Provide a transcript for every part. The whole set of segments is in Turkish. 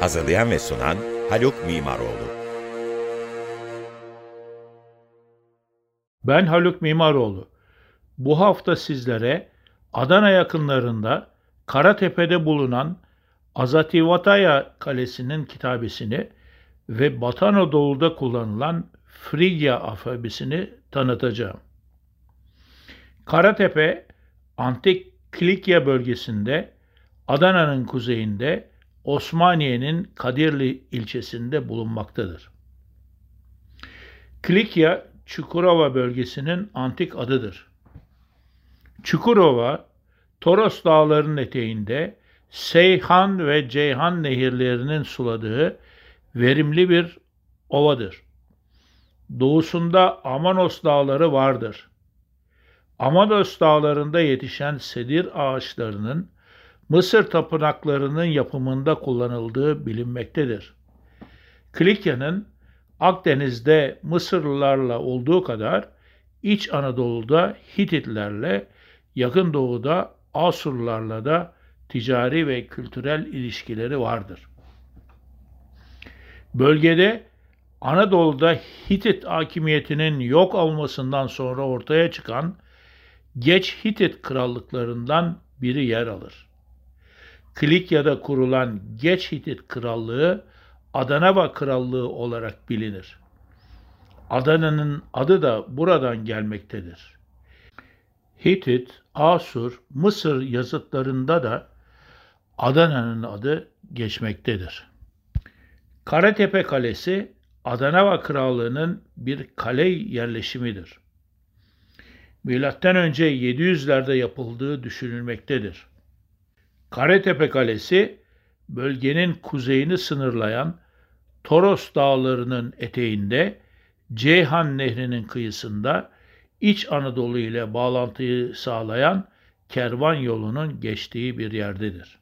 Hazırlayan ve sunan Haluk Mimaroğlu. Ben Haluk Mimaroğlu. Bu hafta sizlere Adana yakınlarında Karatepe'de bulunan Azativataya Kalesi'nin kitabesini ve Batı Anadolu'da kullanılan Frigya alfabesini tanıtacağım. Karatepe, antik Kilikya bölgesinde Adana'nın kuzeyinde Osmaniye'nin Kadirli ilçesinde bulunmaktadır. Klikya, Çukurova bölgesinin antik adıdır. Çukurova, Toros dağlarının eteğinde Seyhan ve Ceyhan nehirlerinin suladığı verimli bir ovadır. Doğusunda Amanos dağları vardır. Amanos dağlarında yetişen sedir ağaçlarının Mısır tapınaklarının yapımında kullanıldığı bilinmektedir. Klikya'nın Akdeniz'de Mısırlılarla olduğu kadar İç Anadolu'da Hititlerle, Yakın Doğu'da Asurlarla da ticari ve kültürel ilişkileri vardır. Bölgede Anadolu'da Hitit hakimiyetinin yok olmasından sonra ortaya çıkan geç Hitit krallıklarından biri yer alır. Klikya'da kurulan Geç Hitit Krallığı Adanava Krallığı olarak bilinir. Adana'nın adı da buradan gelmektedir. Hitit, Asur, Mısır yazıtlarında da Adana'nın adı geçmektedir. Karatepe Kalesi Adanava Krallığı'nın bir kale yerleşimidir. Milattan önce 700'lerde yapıldığı düşünülmektedir. Karetepe Kalesi bölgenin kuzeyini sınırlayan Toros Dağları'nın eteğinde Ceyhan Nehri'nin kıyısında İç Anadolu ile bağlantıyı sağlayan kervan yolunun geçtiği bir yerdedir.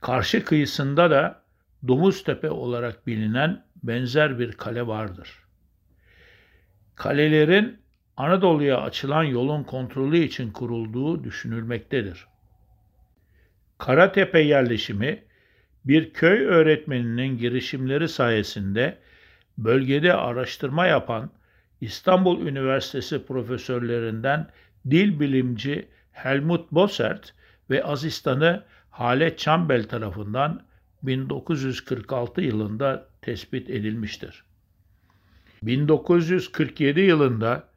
Karşı kıyısında da Domuztepe olarak bilinen benzer bir kale vardır. Kalelerin Anadolu'ya açılan yolun kontrolü için kurulduğu düşünülmektedir. Karatepe yerleşimi bir köy öğretmeninin girişimleri sayesinde bölgede araştırma yapan İstanbul Üniversitesi profesörlerinden dil bilimci Helmut Bossert ve asistanı Halet Çambel tarafından 1946 yılında tespit edilmiştir. 1947 yılında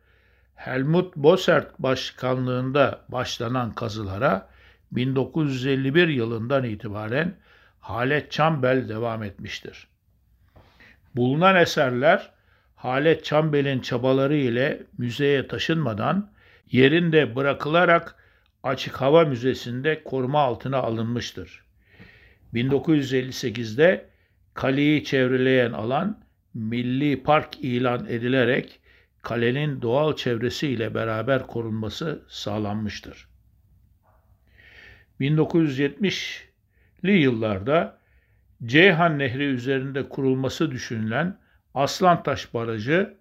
Helmut Bossert başkanlığında başlanan kazılara 1951 yılından itibaren Halet Çambel devam etmiştir. Bulunan eserler Halet Çambel'in çabaları ile müzeye taşınmadan yerinde bırakılarak Açık Hava Müzesi'nde koruma altına alınmıştır. 1958'de kaleyi çevreleyen alan milli park ilan edilerek kalenin doğal çevresi ile beraber korunması sağlanmıştır. 1970'li yıllarda Ceyhan Nehri üzerinde kurulması düşünülen Aslantaş Barajı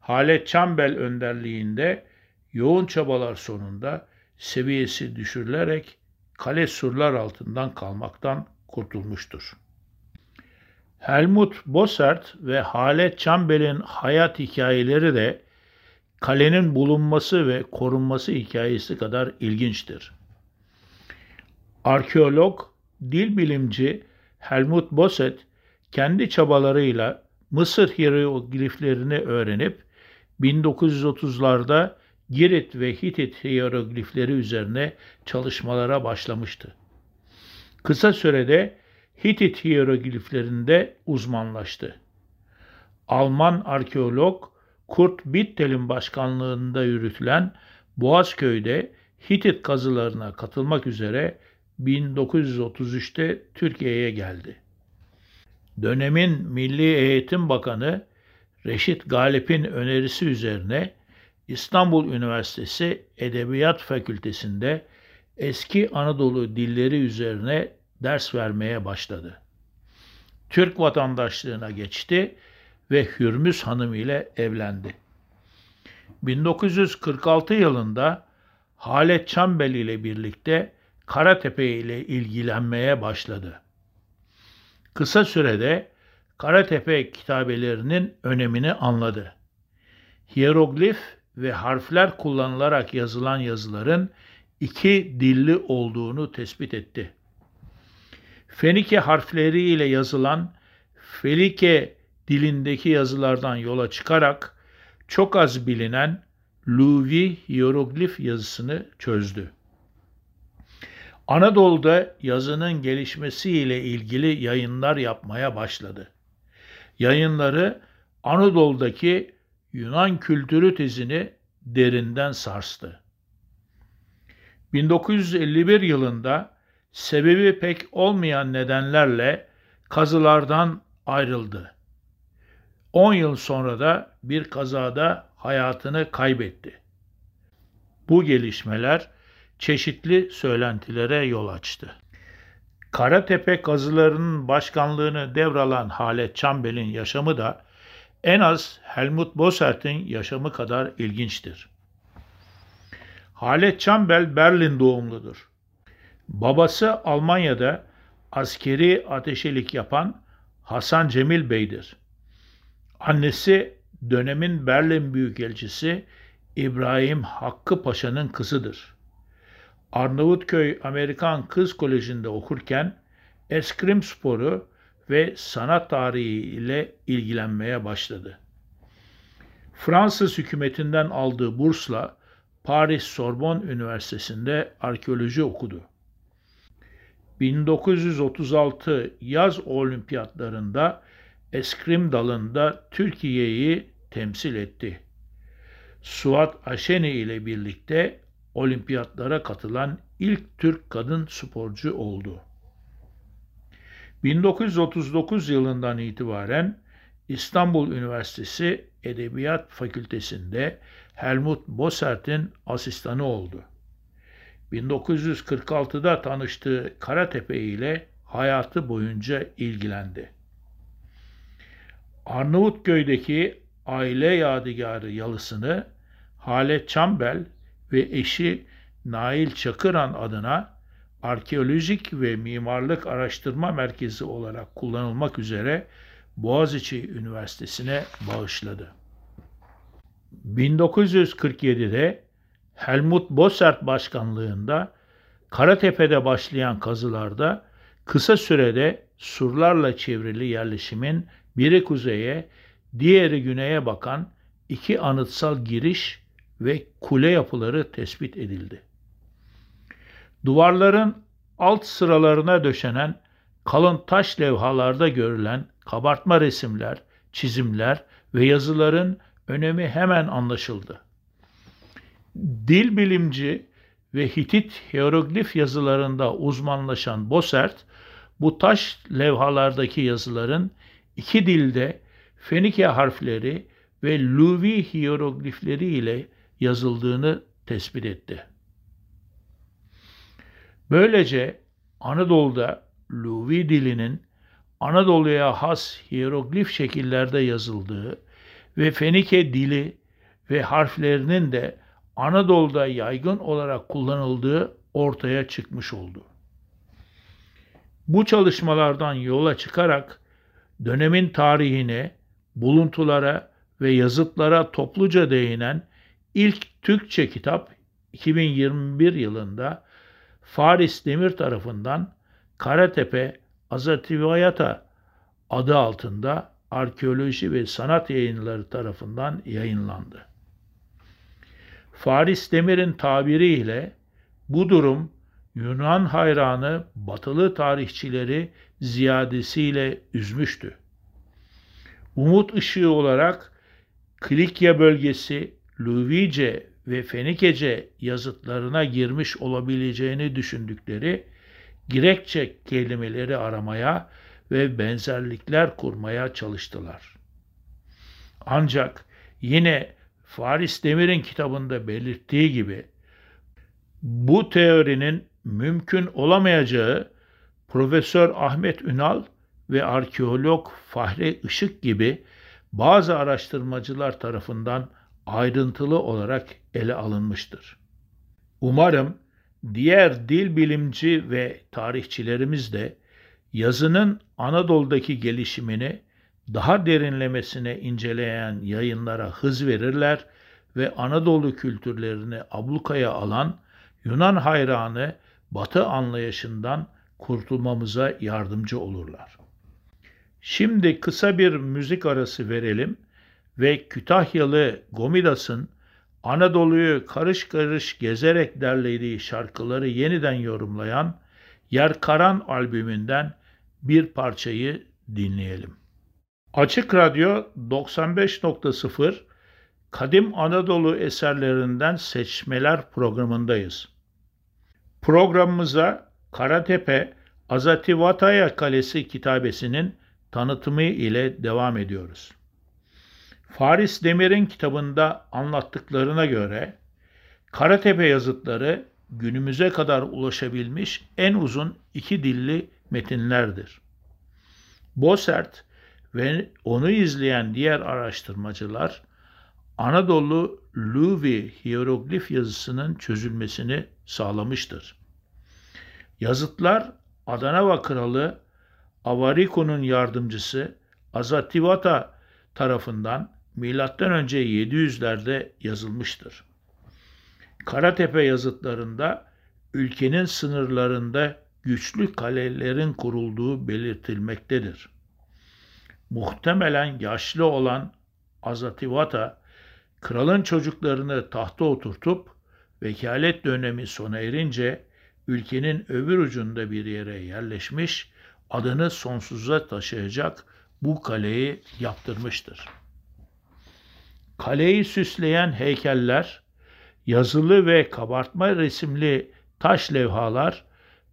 Halet Çambel önderliğinde yoğun çabalar sonunda seviyesi düşürülerek kale surlar altından kalmaktan kurtulmuştur. Helmut Bossert ve Halet Çambel'in hayat hikayeleri de kalenin bulunması ve korunması hikayesi kadar ilginçtir. Arkeolog, dil bilimci Helmut Bosset kendi çabalarıyla Mısır hierogliflerini öğrenip 1930'larda Girit ve Hitit hieroglifleri üzerine çalışmalara başlamıştı. Kısa sürede Hitit hierogliflerinde uzmanlaştı. Alman arkeolog Kurt Bittel'in başkanlığında yürütülen Boğazköy'de Hitit kazılarına katılmak üzere 1933'te Türkiye'ye geldi. Dönemin Milli Eğitim Bakanı Reşit Galip'in önerisi üzerine İstanbul Üniversitesi Edebiyat Fakültesi'nde eski Anadolu dilleri üzerine ders vermeye başladı. Türk vatandaşlığına geçti ve Hürmüz Hanım ile evlendi. 1946 yılında Halet Çambel ile birlikte Karatepe ile ilgilenmeye başladı. Kısa sürede Karatepe kitabelerinin önemini anladı. Hieroglif ve harfler kullanılarak yazılan yazıların iki dilli olduğunu tespit etti. Fenike harfleriyle yazılan Felike dilindeki yazılardan yola çıkarak çok az bilinen Luvi hieroglif yazısını çözdü. Anadolu'da yazının gelişmesiyle ilgili yayınlar yapmaya başladı. Yayınları Anadolu'daki Yunan kültürü tezini derinden sarstı. 1951 yılında sebebi pek olmayan nedenlerle kazılardan ayrıldı. 10 yıl sonra da bir kazada hayatını kaybetti. Bu gelişmeler çeşitli söylentilere yol açtı. Karatepe kazılarının başkanlığını devralan Halet Çambel'in yaşamı da en az Helmut Bossert'in yaşamı kadar ilginçtir. Halet Çambel Berlin doğumludur. Babası Almanya'da askeri ateşelik yapan Hasan Cemil Bey'dir. Annesi dönemin Berlin Büyükelçisi İbrahim Hakkı Paşa'nın kızıdır. Arnavutköy Amerikan Kız Koleji'nde okurken eskrim sporu ve sanat tarihi ile ilgilenmeye başladı. Fransız hükümetinden aldığı bursla Paris Sorbonne Üniversitesi'nde arkeoloji okudu. 1936 yaz olimpiyatlarında eskrim dalında Türkiye'yi temsil etti. Suat Aşeni ile birlikte olimpiyatlara katılan ilk Türk kadın sporcu oldu. 1939 yılından itibaren İstanbul Üniversitesi Edebiyat Fakültesi'nde Helmut Bossert'in asistanı oldu. 1946'da tanıştığı Karatepe ile hayatı boyunca ilgilendi. Arnavutköy'deki aile yadigarı yalısını Halet Çambel ve eşi Nail Çakıran adına arkeolojik ve mimarlık araştırma merkezi olarak kullanılmak üzere Boğaziçi Üniversitesi'ne bağışladı. 1947'de Helmut Bossert başkanlığında Karatepe'de başlayan kazılarda kısa sürede surlarla çevrili yerleşimin biri kuzeye, diğeri güneye bakan iki anıtsal giriş ve kule yapıları tespit edildi. Duvarların alt sıralarına döşenen kalın taş levhalarda görülen kabartma resimler, çizimler ve yazıların önemi hemen anlaşıldı. Dil bilimci ve Hitit hieroglif yazılarında uzmanlaşan Bossert, bu taş levhalardaki yazıların iki dilde Fenike harfleri ve Luvi hieroglifleri ile yazıldığını tespit etti. Böylece Anadolu'da Luvi dilinin Anadolu'ya has hieroglif şekillerde yazıldığı ve Fenike dili ve harflerinin de Anadolu'da yaygın olarak kullanıldığı ortaya çıkmış oldu. Bu çalışmalardan yola çıkarak dönemin tarihine, buluntulara ve yazıtlara topluca değinen ilk Türkçe kitap 2021 yılında Faris Demir tarafından Karatepe Azativayata adı altında arkeoloji ve sanat yayınları tarafından yayınlandı. Faris Demir'in tabiriyle bu durum Yunan hayranı batılı tarihçileri ziyadesiyle üzmüştü. Umut ışığı olarak Klikya bölgesi, Luvice ve Fenikece yazıtlarına girmiş olabileceğini düşündükleri Girekçe kelimeleri aramaya ve benzerlikler kurmaya çalıştılar. Ancak yine Faris Demir'in kitabında belirttiği gibi bu teorinin mümkün olamayacağı Profesör Ahmet Ünal ve arkeolog Fahri Işık gibi bazı araştırmacılar tarafından ayrıntılı olarak ele alınmıştır. Umarım diğer dil bilimci ve tarihçilerimiz de yazının Anadolu'daki gelişimini daha derinlemesine inceleyen yayınlara hız verirler ve Anadolu kültürlerini ablukaya alan Yunan hayranı Batı anlayışından kurtulmamıza yardımcı olurlar. Şimdi kısa bir müzik arası verelim ve Kütahyalı Gomidas'ın Anadolu'yu karış karış gezerek derlediği şarkıları yeniden yorumlayan Yer Karan albümünden bir parçayı dinleyelim. Açık Radyo 95.0 Kadim Anadolu eserlerinden seçmeler programındayız. Programımıza Karatepe Azativataya Kalesi kitabesinin tanıtımı ile devam ediyoruz. Faris Demir'in kitabında anlattıklarına göre Karatepe yazıtları günümüze kadar ulaşabilmiş en uzun iki dilli metinlerdir. Bosert ve onu izleyen diğer araştırmacılar Anadolu Luvi hieroglif yazısının çözülmesini sağlamıştır. Yazıtlar Adanava kralı Avariko'nun yardımcısı Azativata tarafından M.Ö. 700'lerde yazılmıştır. Karatepe yazıtlarında ülkenin sınırlarında güçlü kalelerin kurulduğu belirtilmektedir. Muhtemelen yaşlı olan Azativata, kralın çocuklarını tahta oturtup vekalet dönemi sona erince ülkenin öbür ucunda bir yere yerleşmiş, adını sonsuza taşıyacak bu kaleyi yaptırmıştır. Kaleyi süsleyen heykeller, yazılı ve kabartma resimli taş levhalar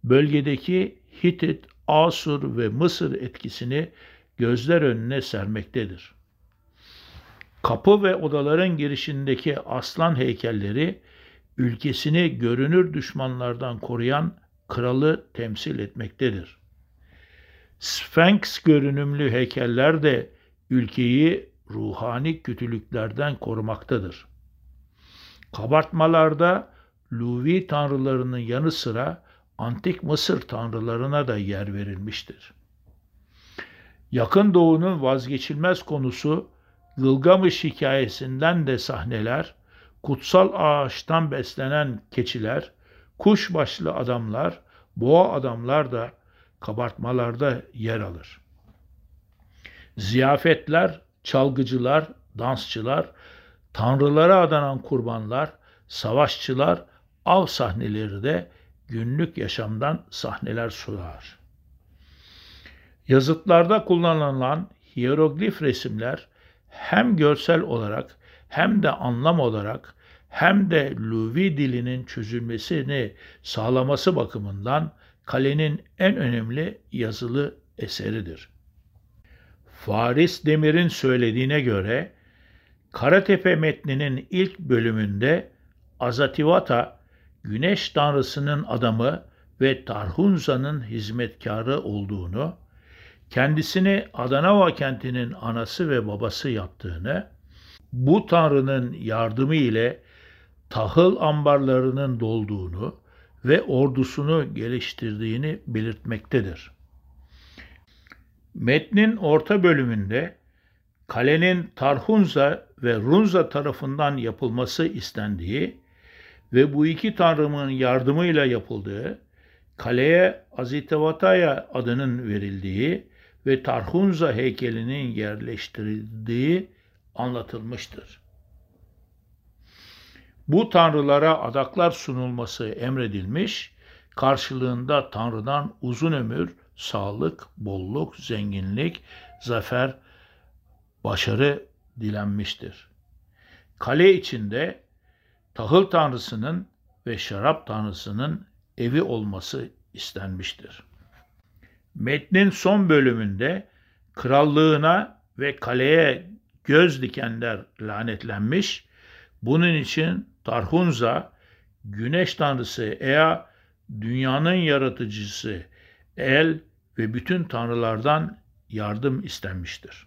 bölgedeki Hitit, Asur ve Mısır etkisini gözler önüne sermektedir. Kapı ve odaların girişindeki aslan heykelleri ülkesini görünür düşmanlardan koruyan kralı temsil etmektedir. Sphinx görünümlü heykeller de ülkeyi ruhani kötülüklerden korumaktadır. Kabartmalarda Luvi tanrılarının yanı sıra antik Mısır tanrılarına da yer verilmiştir. Yakın Doğu'nun vazgeçilmez konusu Gılgamış hikayesinden de sahneler, kutsal ağaçtan beslenen keçiler, kuş başlı adamlar, boğa adamlar da kabartmalarda yer alır. Ziyafetler, çalgıcılar, dansçılar, tanrılara adanan kurbanlar, savaşçılar, av sahneleri de günlük yaşamdan sahneler sunar. Yazıtlarda kullanılan hieroglif resimler hem görsel olarak hem de anlam olarak hem de Luvi dilinin çözülmesini sağlaması bakımından kalenin en önemli yazılı eseridir. Faris Demir'in söylediğine göre Karatepe metninin ilk bölümünde Azativata güneş tanrısının adamı ve Tarhunza'nın hizmetkarı olduğunu, kendisini Adanava kentinin anası ve babası yaptığını, bu tanrının yardımı ile tahıl ambarlarının dolduğunu ve ordusunu geliştirdiğini belirtmektedir. Metnin orta bölümünde kalenin Tarhunza ve Runza tarafından yapılması istendiği ve bu iki tanrımın yardımıyla yapıldığı, kaleye Azitevataya adının verildiği ve Tarhunza heykelinin yerleştirildiği anlatılmıştır. Bu tanrılara adaklar sunulması emredilmiş, karşılığında Tanrı'dan uzun ömür sağlık, bolluk, zenginlik, zafer, başarı dilenmiştir. Kale içinde tahıl tanrısının ve şarap tanrısının evi olması istenmiştir. Metnin son bölümünde krallığına ve kaleye göz dikenler lanetlenmiş. Bunun için Tarhunza, güneş tanrısı Ea, dünyanın yaratıcısı El ve bütün tanrılardan yardım istenmiştir.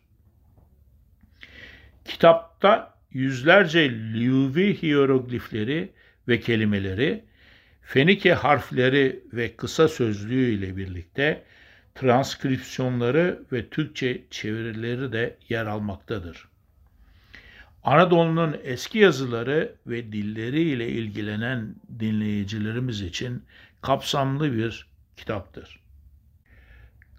Kitapta yüzlerce Liuvi hieroglifleri ve kelimeleri, Fenike harfleri ve kısa sözlüğü ile birlikte transkripsiyonları ve Türkçe çevirileri de yer almaktadır. Anadolu'nun eski yazıları ve dilleri ile ilgilenen dinleyicilerimiz için kapsamlı bir kitaptır.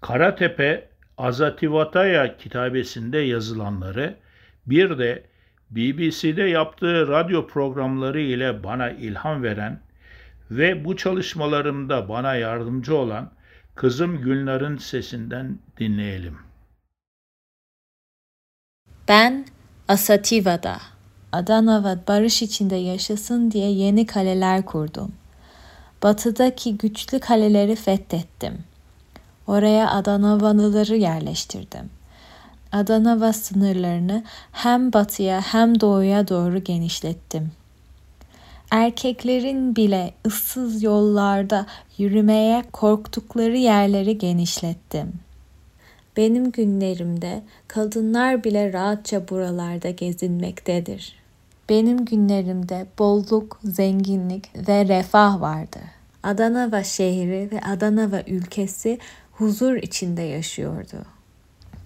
Karatepe Azativataya kitabesinde yazılanları bir de BBC'de yaptığı radyo programları ile bana ilham veren ve bu çalışmalarımda bana yardımcı olan kızım Gülnar'ın sesinden dinleyelim. Ben Asativa'da, Adana ve barış içinde yaşasın diye yeni kaleler kurdum. Batıdaki güçlü kaleleri fethettim. Oraya Adanavalıları yerleştirdim. Adanava sınırlarını hem batıya hem doğuya doğru genişlettim. Erkeklerin bile ıssız yollarda yürümeye korktukları yerleri genişlettim. Benim günlerimde kadınlar bile rahatça buralarda gezinmektedir. Benim günlerimde bolluk, zenginlik ve refah vardı. Adana ve şehri ve Adana ve ülkesi huzur içinde yaşıyordu.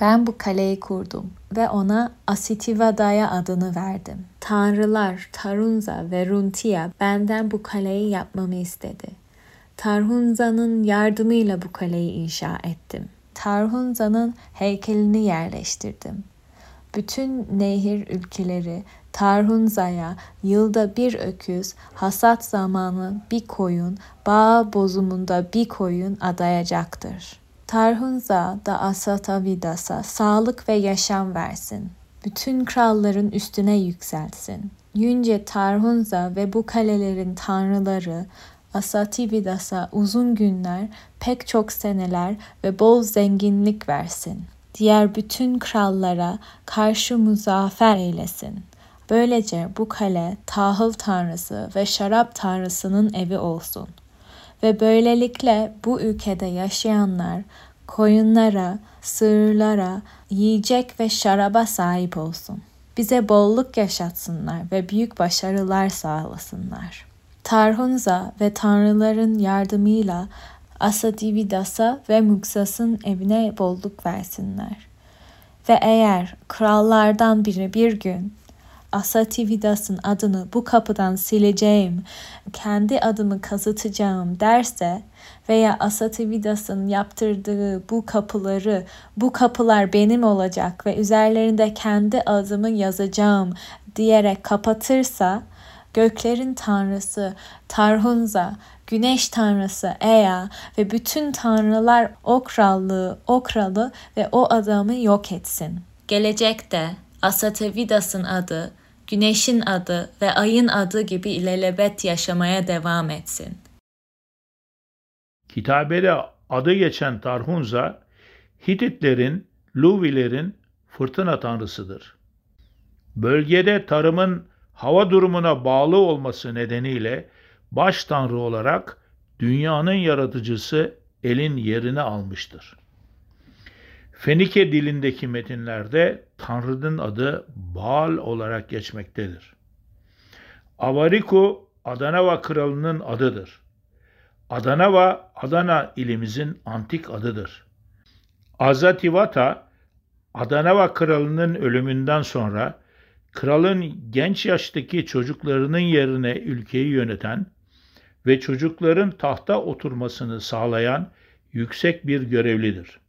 Ben bu kaleyi kurdum ve ona Asitivadaya adını verdim. Tanrılar Tarunza ve Runtia benden bu kaleyi yapmamı istedi. Tarhunza'nın yardımıyla bu kaleyi inşa ettim. Tarhunza'nın heykelini yerleştirdim. Bütün nehir ülkeleri Tarhunza'ya yılda bir öküz, hasat zamanı bir koyun, bağ bozumunda bir koyun adayacaktır. Tarhunza da Asatavidas'a sağlık ve yaşam versin. Bütün kralların üstüne yükselsin. Yünce Tarhunza ve bu kalelerin tanrıları Asatividas'a uzun günler, pek çok seneler ve bol zenginlik versin. Diğer bütün krallara karşı muzaffer eylesin. Böylece bu kale tahıl tanrısı ve şarap tanrısının evi olsun. Ve böylelikle bu ülkede yaşayanlar koyunlara, sığırlara, yiyecek ve şaraba sahip olsun. Bize bolluk yaşatsınlar ve büyük başarılar sağlasınlar.'' Tarhunza ve tanrıların yardımıyla Asadividas'a ve Muksas'ın evine bolluk versinler. Ve eğer krallardan biri bir gün Asatividas'ın adını bu kapıdan sileceğim, kendi adımı kazıtacağım derse veya Asatividas'ın yaptırdığı bu kapıları, bu kapılar benim olacak ve üzerlerinde kendi adımı yazacağım diyerek kapatırsa göklerin tanrısı Tarhunza, güneş tanrısı Ea ve bütün tanrılar o krallığı, o kralı ve o adamı yok etsin. Gelecekte Asatevidas'ın adı, güneşin adı ve ayın adı gibi ilelebet yaşamaya devam etsin. Kitabede adı geçen Tarhunza, Hititlerin, Luvilerin fırtına tanrısıdır. Bölgede tarımın hava durumuna bağlı olması nedeniyle baş tanrı olarak dünyanın yaratıcısı elin yerini almıştır. Fenike dilindeki metinlerde Tanrı'nın adı Baal olarak geçmektedir. Avariku Adanava kralının adıdır. Adanava Adana ilimizin antik adıdır. Azativata Adanava kralının ölümünden sonra kralın genç yaştaki çocuklarının yerine ülkeyi yöneten ve çocukların tahta oturmasını sağlayan yüksek bir görevlidir.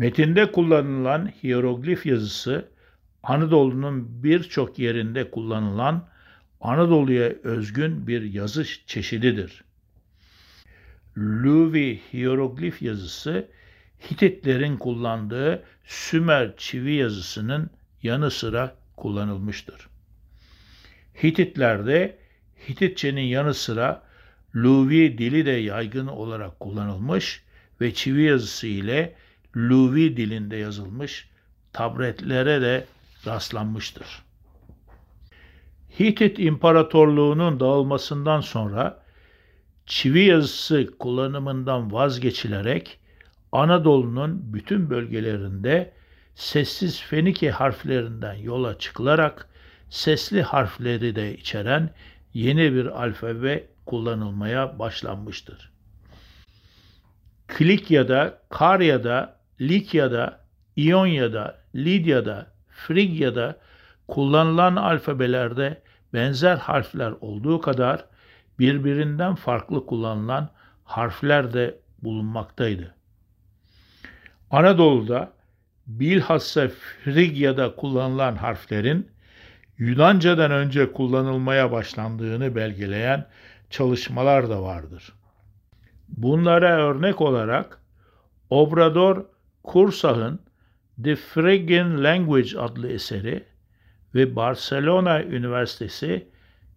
Metinde kullanılan hieroglif yazısı Anadolu'nun birçok yerinde kullanılan Anadolu'ya özgün bir yazı çeşididir. Luvi hieroglif yazısı Hititlerin kullandığı Sümer çivi yazısının yanı sıra kullanılmıştır. Hititlerde Hititçenin yanı sıra Luvi dili de yaygın olarak kullanılmış ve çivi yazısı ile Luvi dilinde yazılmış tabletlere de rastlanmıştır. Hitit İmparatorluğu'nun dağılmasından sonra çivi yazısı kullanımından vazgeçilerek Anadolu'nun bütün bölgelerinde sessiz Fenike harflerinden yola çıkılarak sesli harfleri de içeren yeni bir alfabe kullanılmaya başlanmıştır. Klikya'da, Karya'da, Likya'da, İonya'da, Lidya'da, Frigya'da kullanılan alfabelerde benzer harfler olduğu kadar birbirinden farklı kullanılan harfler de bulunmaktaydı. Anadolu'da bilhassa Frigya'da kullanılan harflerin Yunanca'dan önce kullanılmaya başlandığını belgeleyen çalışmalar da vardır. Bunlara örnek olarak Obrador Kursah'ın The Phrygian Language adlı eseri ve Barcelona Üniversitesi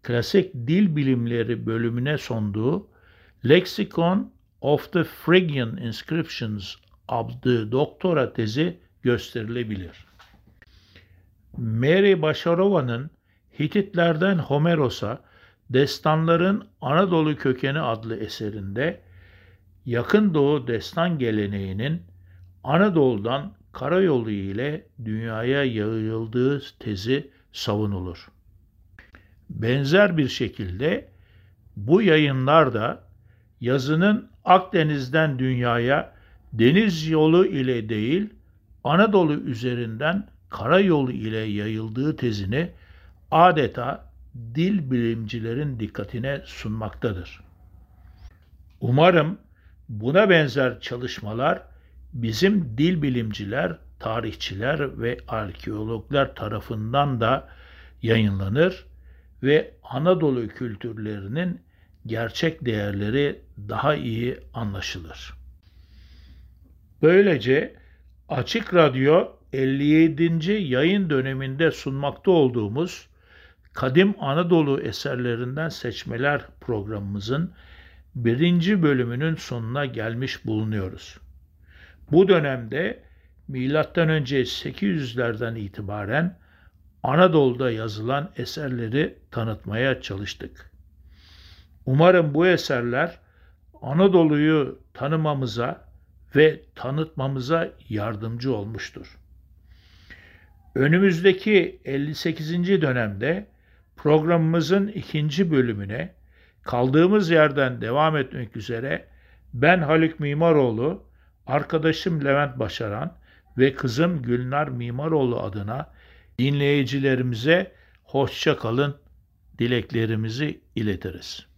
Klasik Dil Bilimleri bölümüne sunduğu Lexicon of the Phrygian Inscriptions adlı doktora tezi gösterilebilir. Mary Başarova'nın Hititlerden Homeros'a Destanların Anadolu Kökeni adlı eserinde Yakın Doğu destan geleneğinin Anadolu'dan karayolu ile dünyaya yayıldığı tezi savunulur. Benzer bir şekilde bu yayınlar da yazının Akdeniz'den dünyaya deniz yolu ile değil Anadolu üzerinden karayolu ile yayıldığı tezini adeta dil bilimcilerin dikkatine sunmaktadır. Umarım buna benzer çalışmalar bizim dil bilimciler, tarihçiler ve arkeologlar tarafından da yayınlanır ve Anadolu kültürlerinin gerçek değerleri daha iyi anlaşılır. Böylece Açık Radyo 57. yayın döneminde sunmakta olduğumuz Kadim Anadolu eserlerinden seçmeler programımızın birinci bölümünün sonuna gelmiş bulunuyoruz. Bu dönemde milattan önce 800'lerden itibaren Anadolu'da yazılan eserleri tanıtmaya çalıştık. Umarım bu eserler Anadolu'yu tanımamıza ve tanıtmamıza yardımcı olmuştur. Önümüzdeki 58. dönemde programımızın ikinci bölümüne kaldığımız yerden devam etmek üzere ben Haluk Mimaroğlu, arkadaşım Levent Başaran ve kızım Gülnar Mimaroğlu adına dinleyicilerimize hoşça kalın dileklerimizi iletiriz.